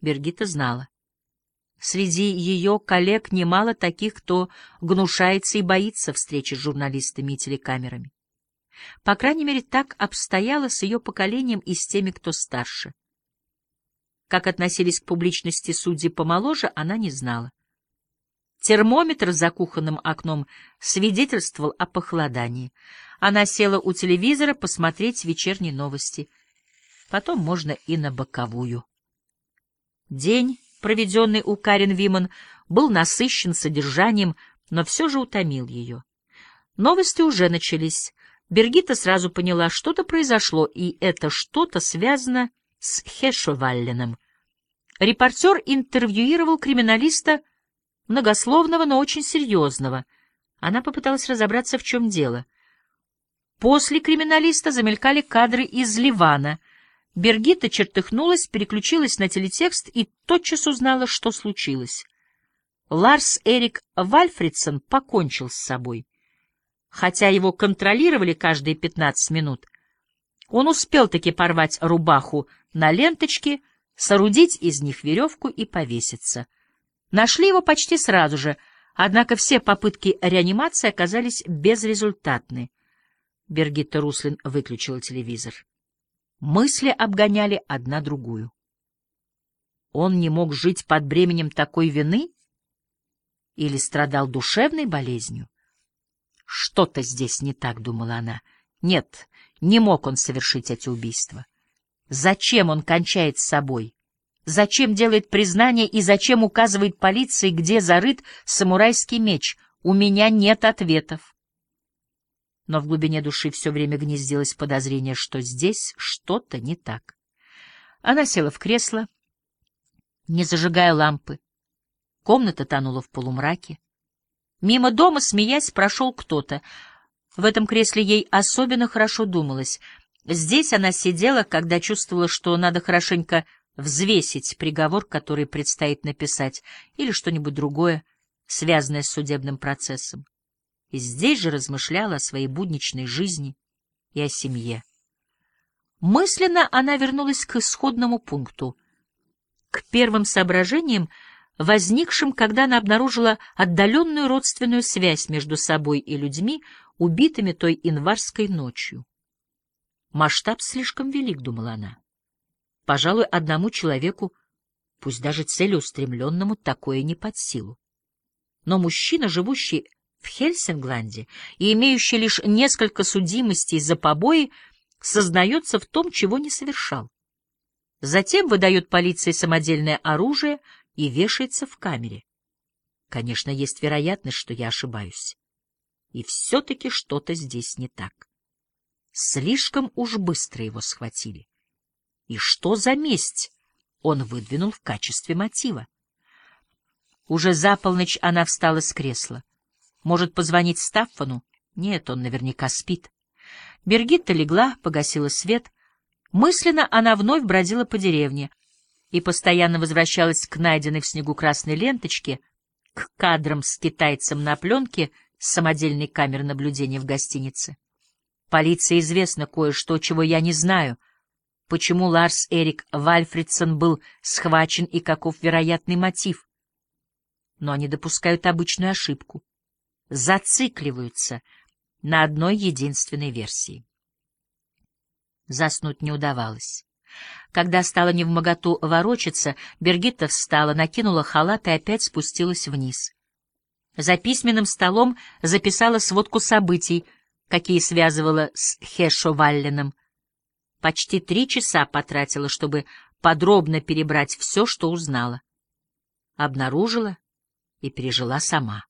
Бергита знала. Среди ее коллег немало таких, кто гнушается и боится встречи с журналистами и телекамерами. По крайней мере, так обстояло с ее поколением и с теми, кто старше. Как относились к публичности судьи помоложе, она не знала. Термометр за кухонным окном свидетельствовал о похолодании. Она села у телевизора посмотреть вечерние новости. Потом можно и на боковую. День, проведенный у Карен Виман, был насыщен содержанием, но все же утомил ее. Новости уже начались. Бергита сразу поняла, что-то произошло, и это что-то связано с Хешевалленом. Репортер интервьюировал криминалиста многословного, но очень серьезного. Она попыталась разобраться, в чем дело. После криминалиста замелькали кадры из Ливана. Бергита чертыхнулась, переключилась на телетекст и тотчас узнала, что случилось. Ларс Эрик Вальфридсон покончил с собой. Хотя его контролировали каждые пятнадцать минут, он успел таки порвать рубаху на ленточке, соорудить из них веревку и повеситься — Нашли его почти сразу же, однако все попытки реанимации оказались безрезультатны. Бергитта Руслин выключила телевизор. Мысли обгоняли одна другую. Он не мог жить под бременем такой вины? Или страдал душевной болезнью? Что-то здесь не так, думала она. Нет, не мог он совершить эти убийства. Зачем он кончает с собой? Зачем делает признание и зачем указывает полиции, где зарыт самурайский меч? У меня нет ответов. Но в глубине души все время гнездилось подозрение, что здесь что-то не так. Она села в кресло, не зажигая лампы. Комната тонула в полумраке. Мимо дома, смеясь, прошел кто-то. В этом кресле ей особенно хорошо думалось. Здесь она сидела, когда чувствовала, что надо хорошенько взвесить приговор, который предстоит написать, или что-нибудь другое, связанное с судебным процессом. И здесь же размышляла о своей будничной жизни и о семье. Мысленно она вернулась к исходному пункту, к первым соображениям, возникшим, когда она обнаружила отдаленную родственную связь между собой и людьми, убитыми той январской ночью. Масштаб слишком велик, думала она. Пожалуй, одному человеку, пусть даже целеустремленному, такое не под силу. Но мужчина, живущий в Хельсингланде и имеющий лишь несколько судимостей за побои, сознается в том, чего не совершал. Затем выдает полиции самодельное оружие и вешается в камере. Конечно, есть вероятность, что я ошибаюсь. И все-таки что-то здесь не так. Слишком уж быстро его схватили. И что за месть он выдвинул в качестве мотива? Уже за полночь она встала с кресла. Может, позвонить Стаффану? Нет, он наверняка спит. Бергитта легла, погасила свет. Мысленно она вновь бродила по деревне и постоянно возвращалась к найденной в снегу красной ленточке, к кадрам с китайцем на пленке с самодельной камеры наблюдения в гостинице. Полиции известно кое-что, чего я не знаю — почему Ларс Эрик Вальфридсон был схвачен и каков вероятный мотив. Но они допускают обычную ошибку. Зацикливаются на одной единственной версии. Заснуть не удавалось. Когда стало невмоготу ворочаться, Бергитта встала, накинула халат и опять спустилась вниз. За письменным столом записала сводку событий, какие связывала с Хешо Валленом, Почти три часа потратила, чтобы подробно перебрать все, что узнала. Обнаружила и пережила сама.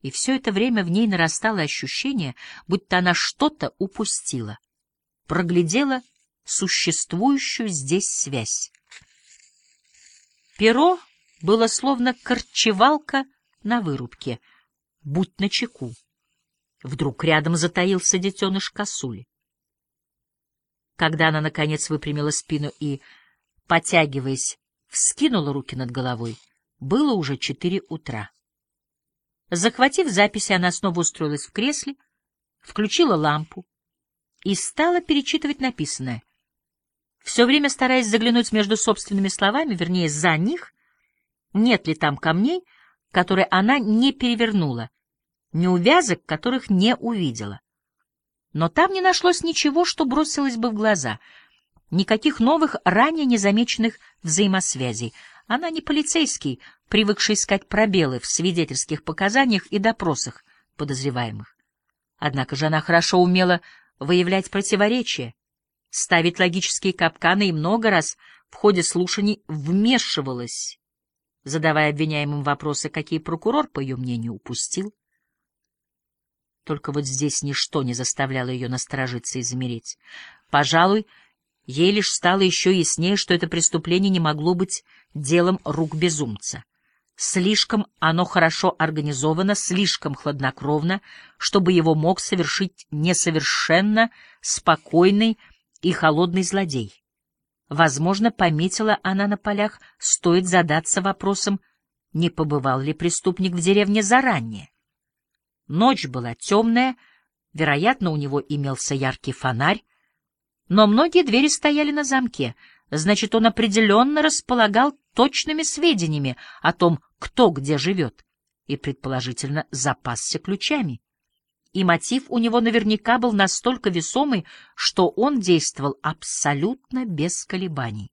И все это время в ней нарастало ощущение, будто она что-то упустила, проглядела существующую здесь связь. Перо было словно корчевалка на вырубке, будь начеку. Вдруг рядом затаился детеныш косули. Когда она, наконец, выпрямила спину и, потягиваясь, вскинула руки над головой, было уже четыре утра. Захватив записи, она снова устроилась в кресле, включила лампу и стала перечитывать написанное. все время стараясь заглянуть между собственными словами, вернее, за них, нет ли там камней, которые она не перевернула, неувязок, которых не увидела. Но там не нашлось ничего, что бросилось бы в глаза, никаких новых, ранее незамеченных взаимосвязей. Она не полицейский, привыкший искать пробелы в свидетельских показаниях и допросах подозреваемых. Однако же она хорошо умела выявлять противоречия, ставить логические капканы и много раз в ходе слушаний вмешивалась, задавая обвиняемым вопросы, какие прокурор, по ее мнению, упустил. Только вот здесь ничто не заставляло ее насторожиться и замереть. Пожалуй, ей лишь стало еще яснее, что это преступление не могло быть делом рук безумца. Слишком оно хорошо организовано, слишком хладнокровно, чтобы его мог совершить несовершенно спокойный и холодный злодей. Возможно, пометила она на полях, стоит задаться вопросом, не побывал ли преступник в деревне заранее. Ночь была темная, вероятно, у него имелся яркий фонарь, но многие двери стояли на замке, значит, он определенно располагал точными сведениями о том, кто где живет, и, предположительно, запасся ключами. И мотив у него наверняка был настолько весомый, что он действовал абсолютно без колебаний.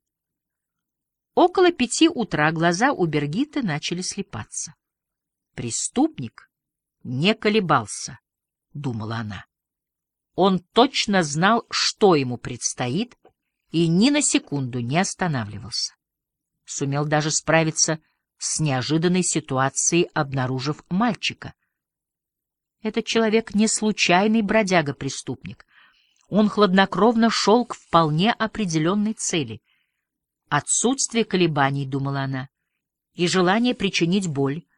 Около пяти утра глаза у Бергиты начали слепаться. Преступник не колебался, — думала она. Он точно знал, что ему предстоит, и ни на секунду не останавливался. Сумел даже справиться с неожиданной ситуацией, обнаружив мальчика. Этот человек не случайный бродяга-преступник. Он хладнокровно шел к вполне определенной цели. Отсутствие колебаний, — думала она, — и желание причинить боль —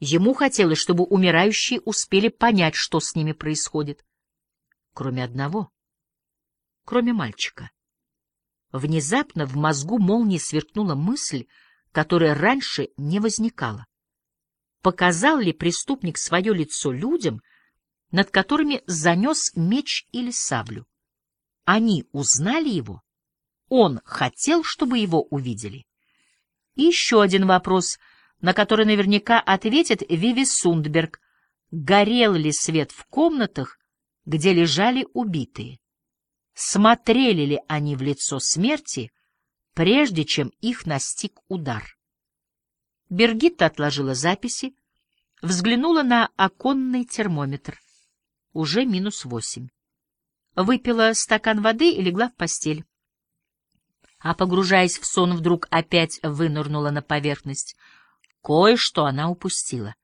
Ему хотелось, чтобы умирающие успели понять, что с ними происходит. Кроме одного. Кроме мальчика. Внезапно в мозгу молнии сверкнула мысль, которая раньше не возникала. Показал ли преступник свое лицо людям, над которыми занес меч или саблю? Они узнали его? Он хотел, чтобы его увидели? И еще один вопрос — на который наверняка ответит Виви Сундберг, горел ли свет в комнатах, где лежали убитые. Смотрели ли они в лицо смерти, прежде чем их настиг удар? Бергитта отложила записи, взглянула на оконный термометр. Уже минус восемь. Выпила стакан воды и легла в постель. А, погружаясь в сон, вдруг опять вынырнула на поверхность — Кое-что она упустила.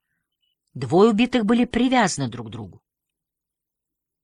Двое убитых были привязаны друг к другу.